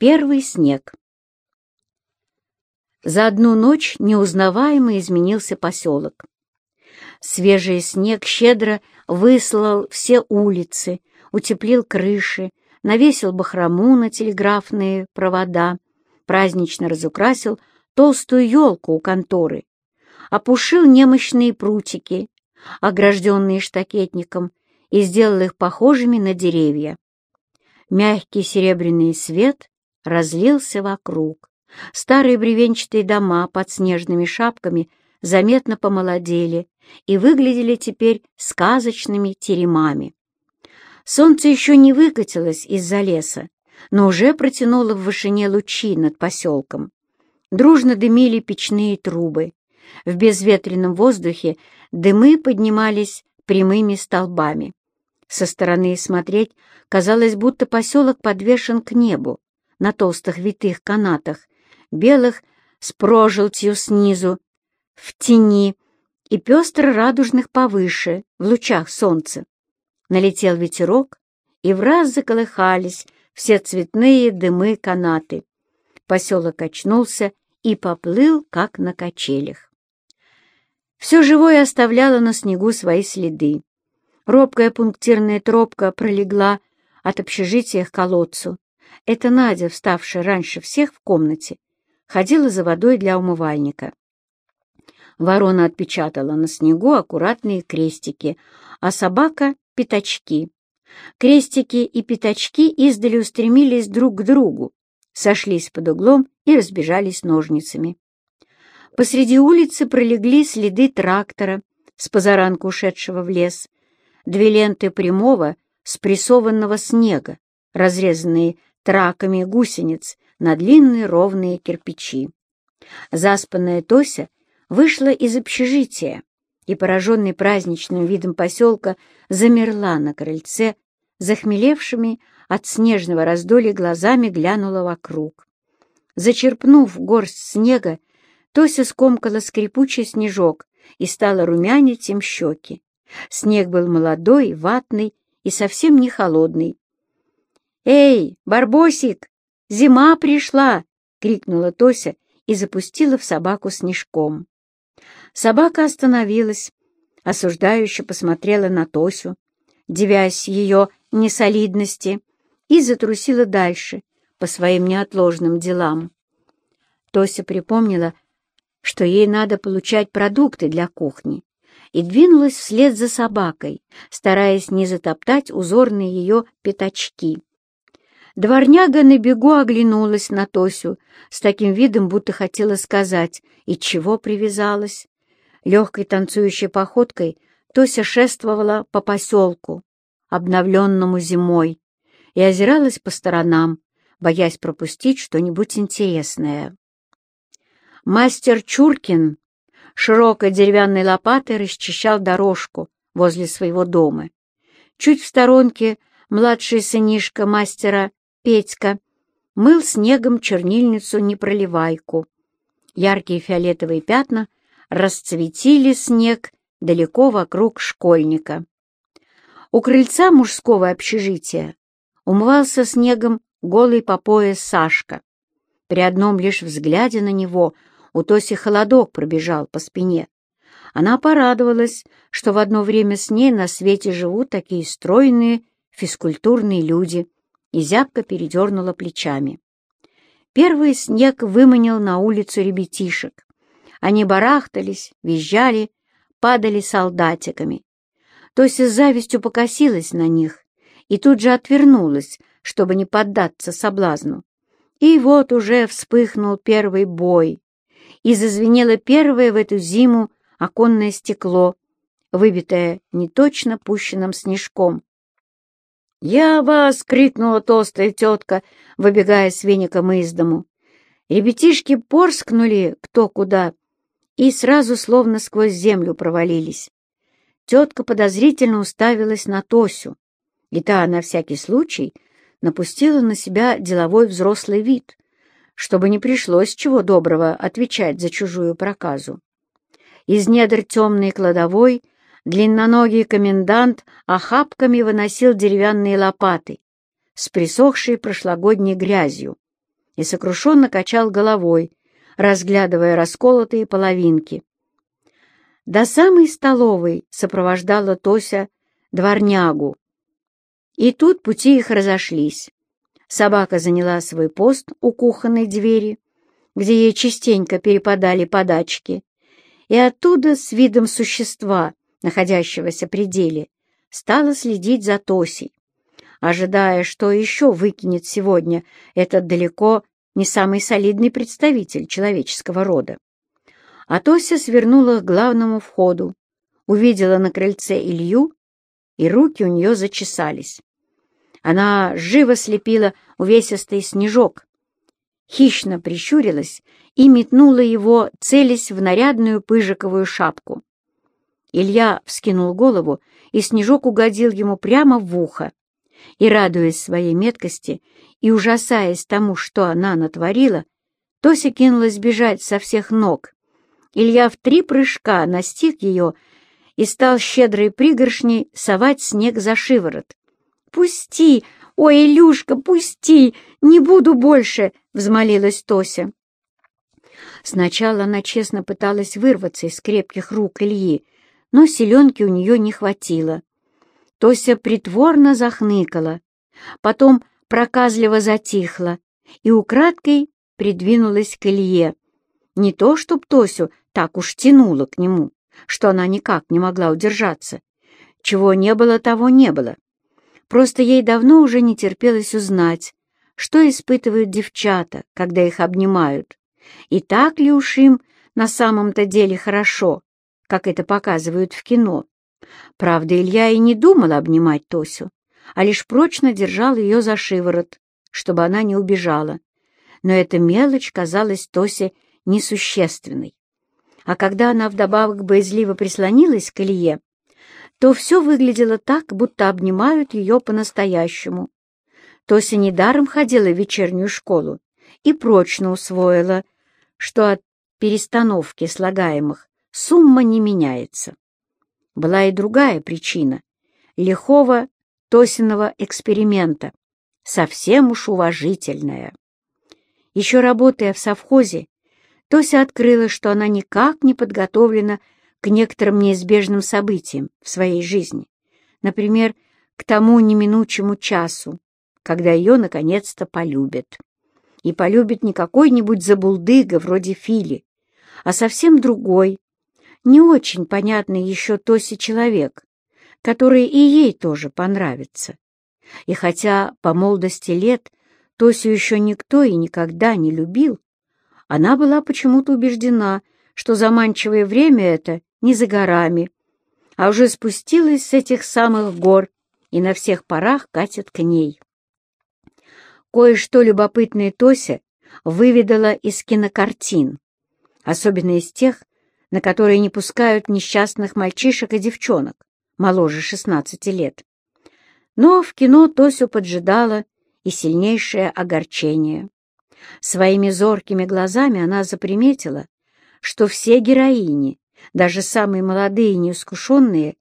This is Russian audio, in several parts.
Первый снег. За одну ночь неузнаваемо изменился поселок. Свежий снег щедро выслал все улицы, утеплил крыши, навесил бахрому на телеграфные провода, празднично разукрасил толстую елку у конторы, опушил немощные прутики, огражденные штакетником, и сделал их похожими на деревья. Мягкий серебряный свет разлился вокруг. Старые бревенчатые дома под снежными шапками заметно помолодели и выглядели теперь сказочными теремами. Солнце еще не выкатилось из-за леса, но уже протянуло в вышине лучи над поселком. Дружно дымили печные трубы. В безветренном воздухе дымы поднимались прямыми столбами. Со стороны смотреть казалось, будто поселок подвешен к небу на толстых витых канатах, белых с прожелтью снизу, в тени и пестро-радужных повыше, в лучах солнца. Налетел ветерок, и в раз заколыхались все цветные дымы канаты. Поселок очнулся и поплыл, как на качелях. Все живое оставляло на снегу свои следы. Робкая пунктирная тропка пролегла от общежития к колодцу. Это Надя, вставшая раньше всех в комнате, ходила за водой для умывальника. Ворона отпечатала на снегу аккуратные крестики, а собака — пятачки. Крестики и пятачки издали устремились друг к другу, сошлись под углом и разбежались ножницами. Посреди улицы пролегли следы трактора, с позаранку ушедшего в лес, две ленты прямого, спрессованного снега, разрезанные траками гусениц на длинные ровные кирпичи. Заспанная Тося вышла из общежития и, пораженный праздничным видом поселка, замерла на крыльце, захмелевшими от снежного раздолья глазами глянула вокруг. Зачерпнув горсть снега, Тося скомкала скрипучий снежок и стала румянить им щеки. Снег был молодой, ватный и совсем не холодный. «Эй, Барбосик, зима пришла!» — крикнула Тося и запустила в собаку снежком. Собака остановилась, осуждающе посмотрела на Тосю, девясь ее несолидности, и затрусила дальше по своим неотложным делам. Тося припомнила, что ей надо получать продукты для кухни, и двинулась вслед за собакой, стараясь не затоптать узорные ее пятачки. Дворняга на бегу оглянулась на Тосю с таким видом, будто хотела сказать, и чего привязалась. Легкой танцующей походкой Тося шествовала по поселку, обновленному зимой, и озиралась по сторонам, боясь пропустить что-нибудь интересное. Мастер Чуркин широкой деревянной лопатой расчищал дорожку возле своего дома. Чуть в сторонке младший сынишка мастера Петька мыл снегом чернильницу-непроливайку. Яркие фиолетовые пятна расцветили снег далеко вокруг школьника. У крыльца мужского общежития умывался снегом голый по пояс Сашка. При одном лишь взгляде на него — у Тоси холодок пробежал по спине. Она порадовалась, что в одно время с ней на свете живут такие стройные, физкультурные люди, и зябко передернула плечами. Первый снег выманил на улицу ребятишек. Они барахтались, визжали, падали солдатиками. Тося с завистью покосилась на них и тут же отвернулась, чтобы не поддаться соблазну. И вот уже вспыхнул первый бой и зазвенело первое в эту зиму оконное стекло, выбитое неточно пущенным снежком. «Я вас!» — крикнула толстая тетка, выбегая с веником из дому. Ребятишки порскнули кто куда и сразу словно сквозь землю провалились. Тетка подозрительно уставилась на Тосю, и та на всякий случай напустила на себя деловой взрослый вид — чтобы не пришлось чего доброго отвечать за чужую проказу. Из недр темной кладовой длинноногий комендант охапками выносил деревянные лопаты с присохшей прошлогодней грязью. и сокрушенно качал головой, разглядывая расколотые половинки. До самой столовой сопровождала Тося дворнягу. И тут пути их разошлись. Собака заняла свой пост у кухонной двери, где ей частенько перепадали подачки, и оттуда с видом существа, находящегося при деле, стала следить за Тосей, ожидая, что еще выкинет сегодня этот далеко не самый солидный представитель человеческого рода. А Тося свернула к главному входу, увидела на крыльце Илью, и руки у нее зачесались. Она живо слепила увесистый снежок, хищно прищурилась и метнула его, целясь в нарядную пыжиковую шапку. Илья вскинул голову, и снежок угодил ему прямо в ухо. И, радуясь своей меткости и ужасаясь тому, что она натворила, Тося кинулась бежать со всех ног. Илья в три прыжка настиг ее и стал щедрой пригоршней совать снег за шиворот. «Пусти! Ой, Илюшка, пусти! Не буду больше!» — взмолилась Тося. Сначала она честно пыталась вырваться из крепких рук Ильи, но селенки у нее не хватило. Тося притворно захныкала, потом проказливо затихла и украдкой придвинулась к Илье. Не то, чтоб Тосю так уж тянуло к нему, что она никак не могла удержаться. Чего не было, того не было. Просто ей давно уже не терпелось узнать, что испытывают девчата, когда их обнимают, и так ли уж им на самом-то деле хорошо, как это показывают в кино. Правда, Илья и не думал обнимать Тосю, а лишь прочно держал ее за шиворот, чтобы она не убежала. Но эта мелочь казалась Тосе несущественной. А когда она вдобавок боязливо прислонилась к Илье, то все выглядело так, будто обнимают ее по-настоящему. Тося недаром ходила в вечернюю школу и прочно усвоила, что от перестановки слагаемых сумма не меняется. Была и другая причина — лихого Тосиного эксперимента, совсем уж уважительная. Еще работая в совхозе, Тося открыла, что она никак не подготовлена к некоторым неизбежным событиям в своей жизни, например, к тому неминучему часу, когда ее наконец-то полюбят. И полюбит не какой-нибудь забулдыга вроде Фили, а совсем другой, не очень понятный еще Тосе человек, который и ей тоже понравится. И хотя по молодости лет Тосю еще никто и никогда не любил, она была почему-то убеждена, что заманчивое время это не за горами, а уже спустилась с этих самых гор и на всех парах катит к ней. Кое-что любопытное Тося выведала из кинокартин, особенно из тех, на которые не пускают несчастных мальчишек и девчонок моложе 16 лет. Но в кино Тосю поджидало и сильнейшее огорчение. Своими зоркими глазами она заприметила, что все героини, даже самые молодые и неискушенные,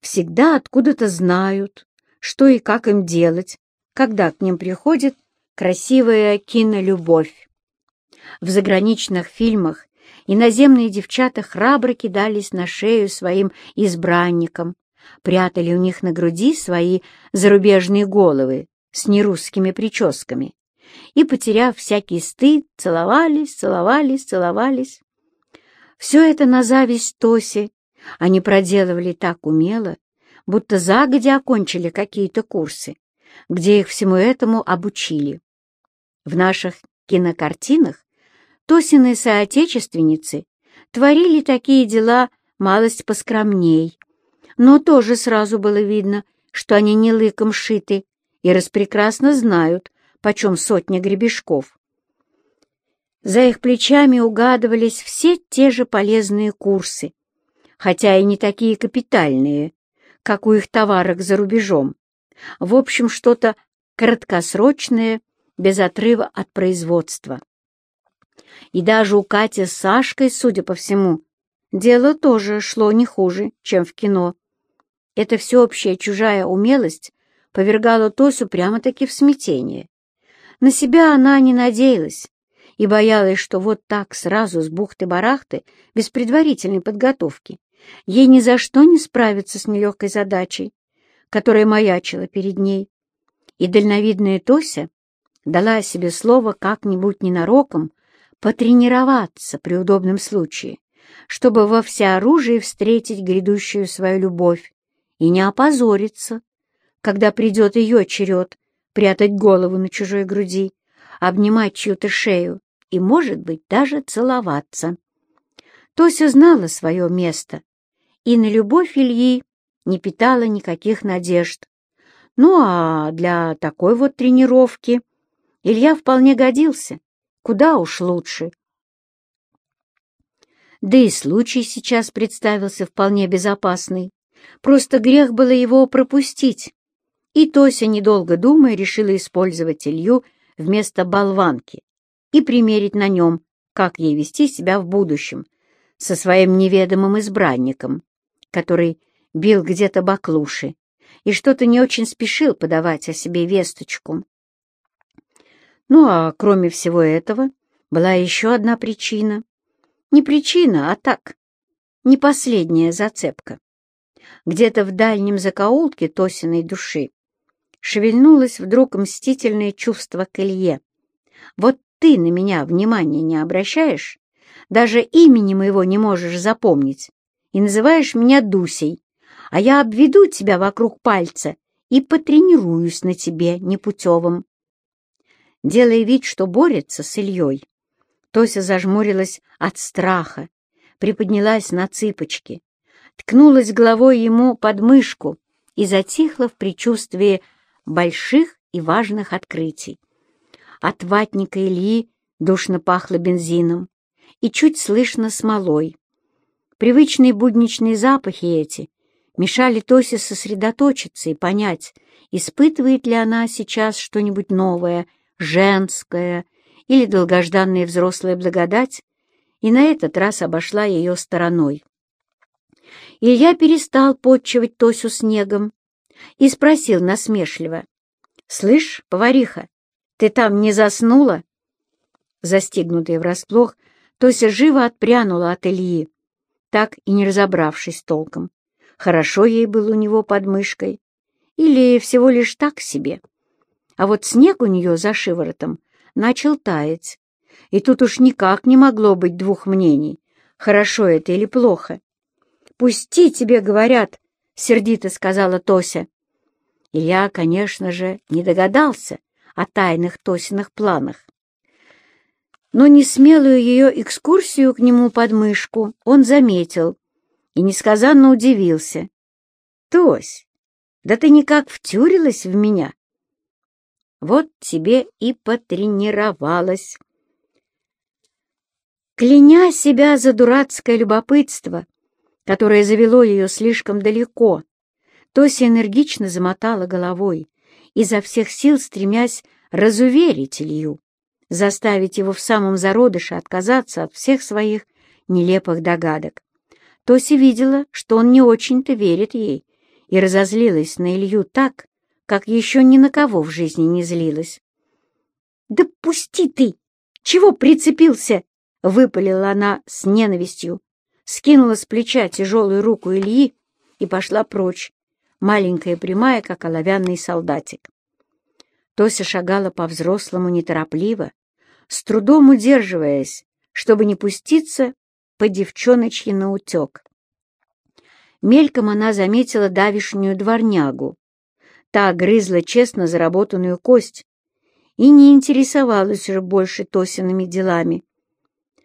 всегда откуда-то знают, что и как им делать, когда к ним приходит красивая кинолюбовь. В заграничных фильмах иноземные девчата храбро кидались на шею своим избранникам, прятали у них на груди свои зарубежные головы с нерусскими прическами и, потеряв всякий стыд, целовались, целовались, целовались. Все это на зависть Тосе они проделывали так умело, будто загодя окончили какие-то курсы, где их всему этому обучили. В наших кинокартинах Тосины соотечественницы творили такие дела малость поскромней, но тоже сразу было видно, что они не лыком шиты и распрекрасно знают, почем сотня гребешков. За их плечами угадывались все те же полезные курсы, хотя и не такие капитальные, как у их товарок за рубежом. В общем, что-то краткосрочное, без отрыва от производства. И даже у Кати с Сашкой, судя по всему, дело тоже шло не хуже, чем в кино. Эта всеобщая чужая умелость повергала Тосю прямо-таки в смятение. На себя она не надеялась и боялась, что вот так сразу с бухты-барахты, без предварительной подготовки, ей ни за что не справиться с нелегкой задачей, которая маячила перед ней. И дальновидная Тося дала себе слово как-нибудь ненароком потренироваться при удобном случае, чтобы во всеоружии встретить грядущую свою любовь и не опозориться, когда придет ее черед прятать голову на чужой груди, обнимать чью-то шею и, может быть, даже целоваться. Тося знала свое место и на любовь Ильи не питала никаких надежд. Ну а для такой вот тренировки Илья вполне годился, куда уж лучше. Да и случай сейчас представился вполне безопасный. Просто грех было его пропустить. И Тося, недолго думая, решила использовать Илью вместо болванки и примерить на нем, как ей вести себя в будущем со своим неведомым избранником, который бил где-то баклуши и что-то не очень спешил подавать о себе весточку. Ну а кроме всего этого была еще одна причина. Не причина, а так, не последняя зацепка. Где-то в дальнем закоулке Тосиной души шевельнулось вдруг мстительное чувство к Илье. «Вот ты на меня внимания не обращаешь, даже имени моего не можешь запомнить, и называешь меня Дусей, а я обведу тебя вокруг пальца и потренируюсь на тебе непутевым». Делая вид, что борется с Ильей, Тося зажмурилась от страха, приподнялась на цыпочки, ткнулась головой ему под мышку и затихла в предчувствии больших и важных открытий. От ватника Ильи душно пахло бензином и чуть слышно смолой. Привычные будничные запахи эти мешали Тосе сосредоточиться и понять, испытывает ли она сейчас что-нибудь новое, женское или долгожданная взрослая благодать, и на этот раз обошла ее стороной. Илья перестал подчивать Тосю снегом и спросил насмешливо. «Слышь, повариха, ты там не заснула?» Застигнутая врасплох, Тося живо отпрянула от Ильи, так и не разобравшись толком. Хорошо ей было у него под мышкой или всего лишь так себе. А вот снег у нее за шиворотом начал таять, и тут уж никак не могло быть двух мнений, хорошо это или плохо. «Пусти, тебе говорят!» — сердито сказала Тося. Илья, конечно же, не догадался о тайных Тосиных планах. Но несмелую ее экскурсию к нему под мышку он заметил и несказанно удивился. «Тось, да ты никак втюрилась в меня!» «Вот тебе и потренировалась!» Кляня себя за дурацкое любопытство, которое завело ее слишком далеко. Тося энергично замотала головой, изо всех сил стремясь разуверить Илью, заставить его в самом зародыше отказаться от всех своих нелепых догадок. Тося видела, что он не очень-то верит ей, и разозлилась на Илью так, как еще ни на кого в жизни не злилась. «Да пусти ты! Чего прицепился?» — выпалила она с ненавистью, скинула с плеча тяжелую руку Ильи и пошла прочь, маленькая прямая, как оловянный солдатик. Тося шагала по-взрослому неторопливо, с трудом удерживаясь, чтобы не пуститься по девчоночьи на утек. Мельком она заметила давишнюю дворнягу. Та грызла честно заработанную кость и не интересовалась уже больше Тосиными делами.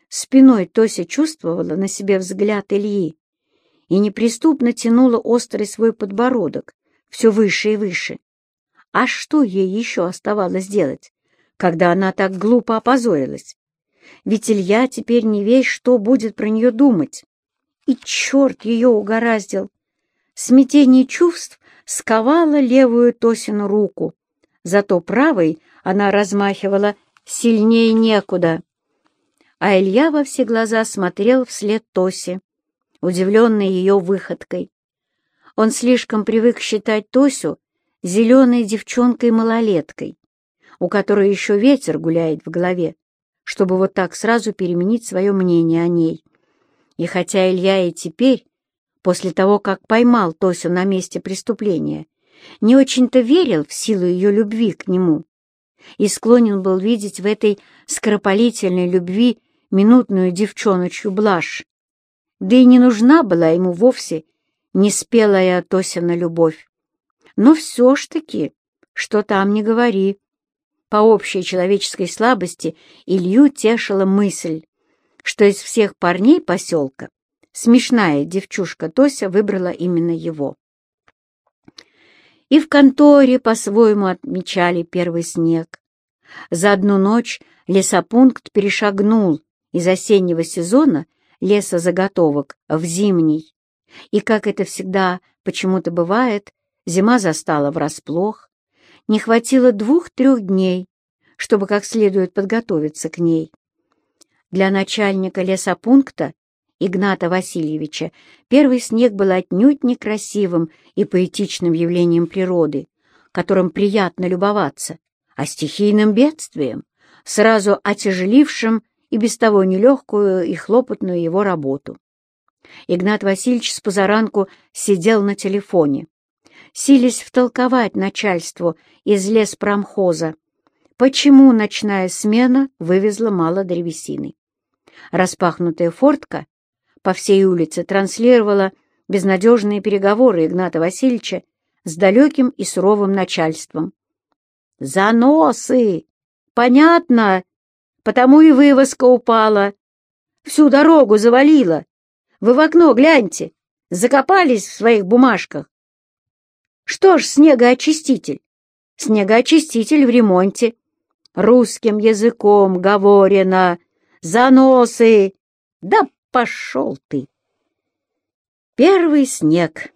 Спиной Тося чувствовала на себе взгляд Ильи и неприступно тянула острый свой подбородок все выше и выше. А что ей еще оставалось делать, когда она так глупо опозорилась? Ведь Илья теперь не весь что будет про нее думать. И черт ее угораздил! Смятение чувств сковало левую Тосину руку, зато правой она размахивала сильнее некуда а Илья во все глаза смотрел вслед Тосе, удивленный ее выходкой. Он слишком привык считать Тосю зеленой девчонкой-малолеткой. у которой еще ветер гуляет в голове, чтобы вот так сразу переменить свое мнение о ней. И хотя Илья и теперь, после того, как поймал Тосю на месте преступления, не очень-то верил в силу ее любви к нему. И склонен был видеть в этой скоропалительной любви минутную девчоночью блажь, да и не нужна была ему вовсе неспелая Тосина любовь. Но все ж таки, что там не говори, по общей человеческой слабости Илью тешила мысль, что из всех парней поселка смешная девчушка Тося выбрала именно его. И в конторе по-своему отмечали первый снег. За одну ночь лесопункт перешагнул из осеннего сезона лесозаготовок в зимний. И, как это всегда почему-то бывает, зима застала врасплох. Не хватило двух-трех дней, чтобы как следует подготовиться к ней. Для начальника лесопункта Игната Васильевича первый снег был отнюдь некрасивым и поэтичным явлением природы, которым приятно любоваться, а стихийным бедствием, сразу отяжелившим и без того нелегкую и хлопотную его работу. Игнат Васильевич с позаранку сидел на телефоне, силясь втолковать начальству из леспромхоза, почему ночная смена вывезла мало древесины. Распахнутая фортка по всей улице транслировала безнадежные переговоры Игната Васильевича с далеким и суровым начальством. «Заносы! Понятно! Потому и вывозка упала. Всю дорогу завалила. Вы в окно гляньте, закопались в своих бумажках. Что ж снегоочиститель? Снегоочиститель в ремонте. Русским языком говорено. Заносы! Да пошел ты! Первый снег.